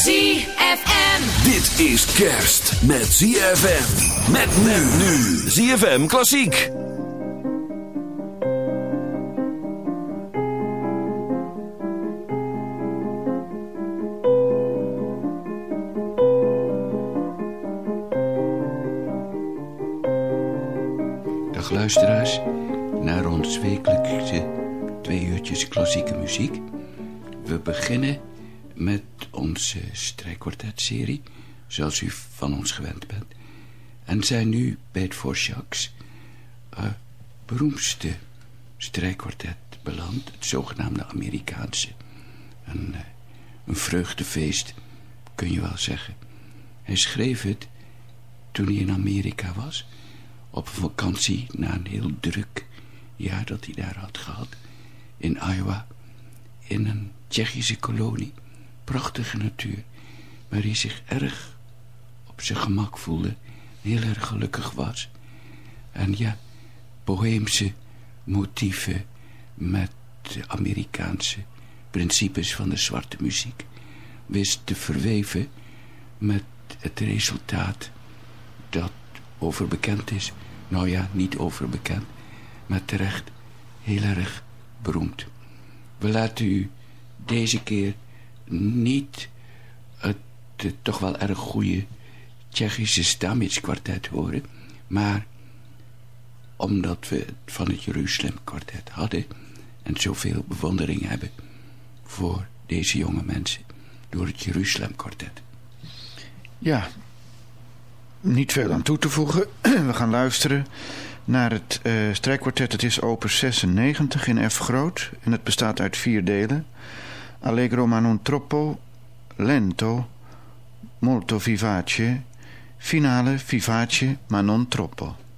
ZFM. Dit is kerst met ZFM. Met nu nu. ZFM Klassiek. Dag luisteraars, naar ons wekelijkse twee uurtjes klassieke muziek. We beginnen met onze strijkkwartetserie, zoals u van ons gewend bent. En zijn nu bij het Vorschaks uh, beroemdste strijkkwartet beland, het zogenaamde Amerikaanse. Een, uh, een vreugdefeest, kun je wel zeggen. Hij schreef het toen hij in Amerika was, op een vakantie na een heel druk jaar dat hij daar had gehad, in Iowa, in een Tsjechische kolonie. Prachtige natuur, waar hij zich erg op zijn gemak voelde, heel erg gelukkig was. En ja, boheemse motieven met de Amerikaanse principes van de zwarte muziek wist te verweven met het resultaat dat overbekend is. Nou ja, niet overbekend, maar terecht heel erg beroemd. We laten u deze keer niet het, toch wel erg goede Tsjechische Stamitz kwartet horen, maar omdat we het van het Jeruzalem kwartet hadden en zoveel bewondering hebben voor deze jonge mensen door het Jeruzalem kwartet. Ja, niet veel aan toe te voegen. We gaan luisteren naar het uh, strijkkwartet. Het is opus 96 in F groot en het bestaat uit vier delen. Allegro ma non troppo, lento, molto vivace, finale vivace ma non troppo.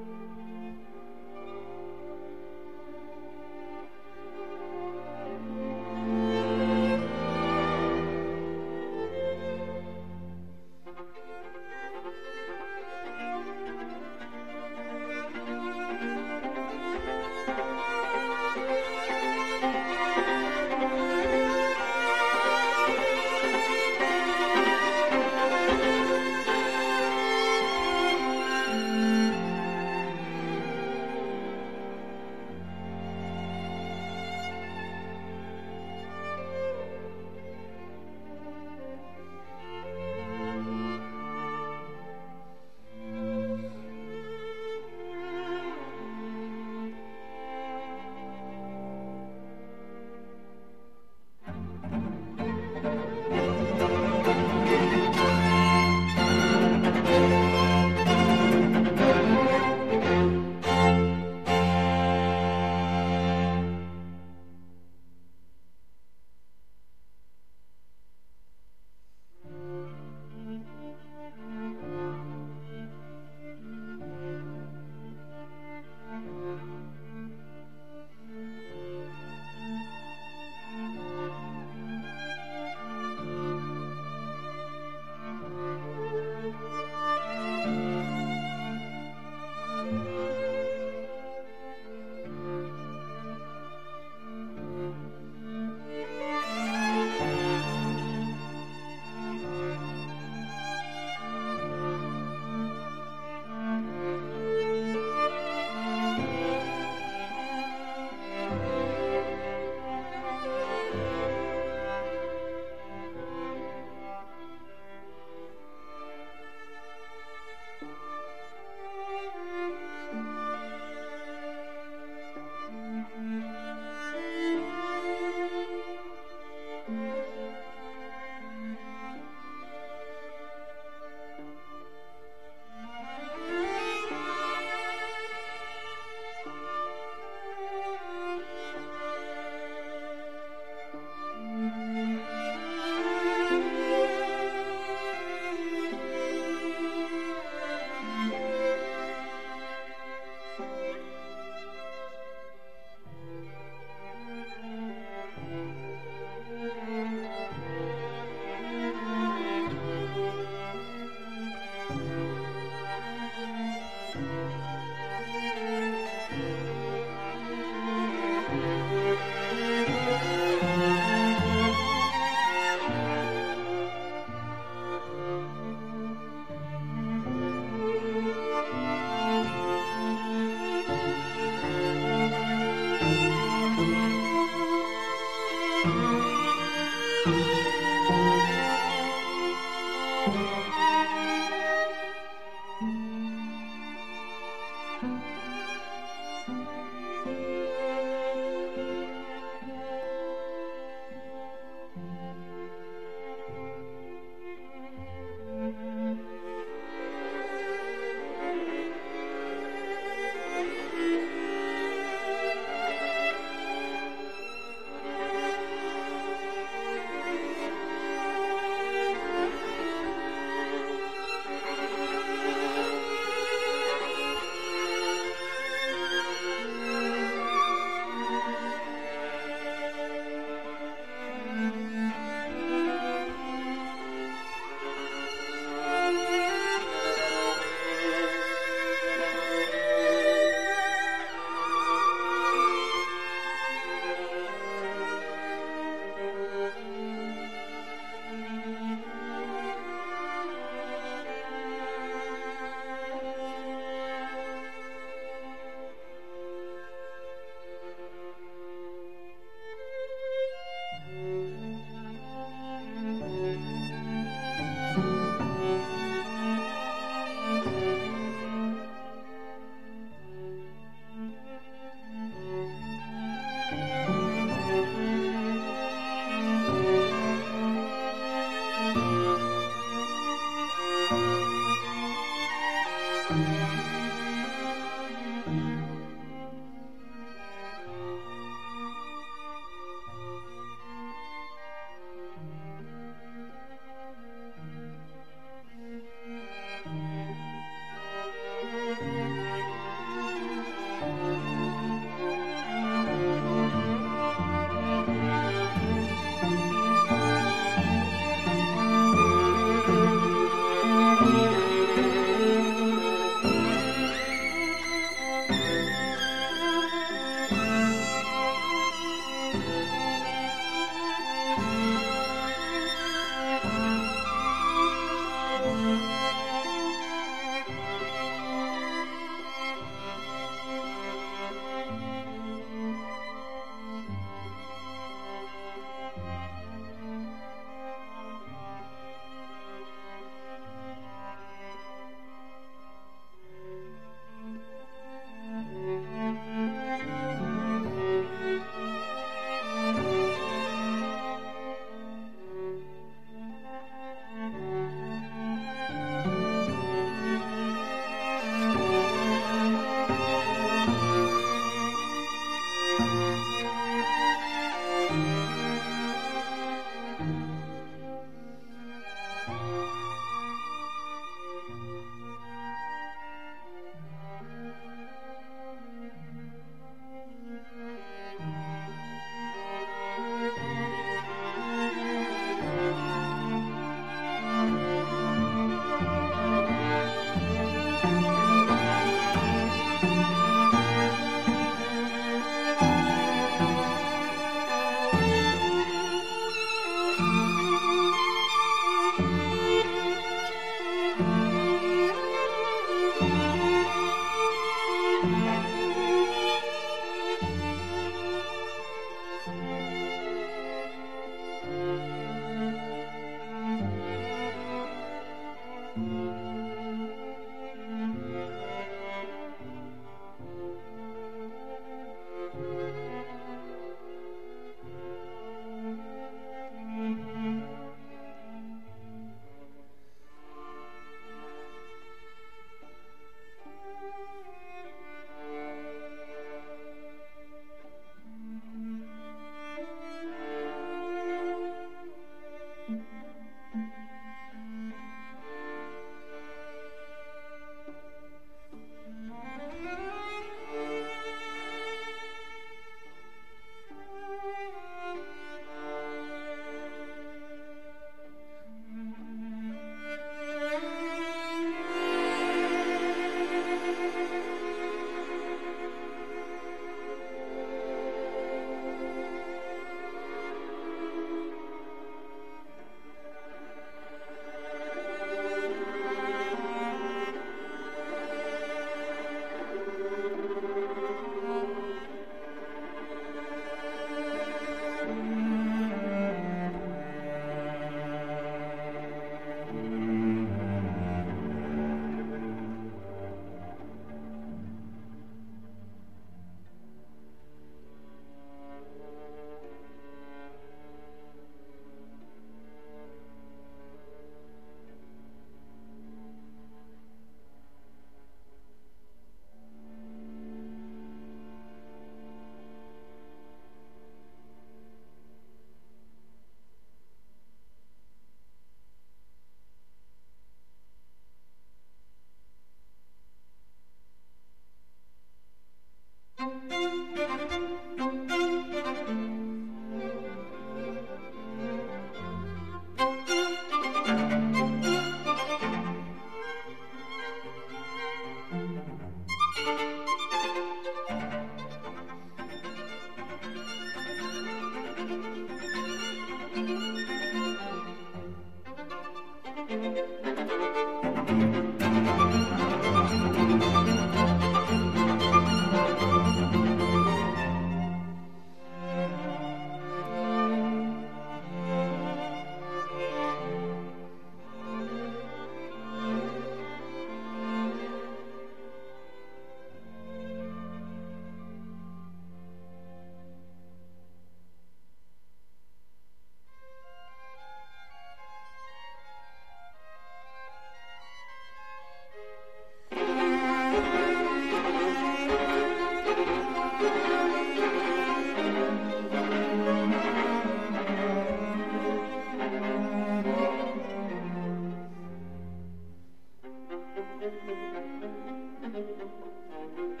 Thank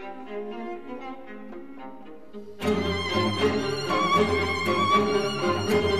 you.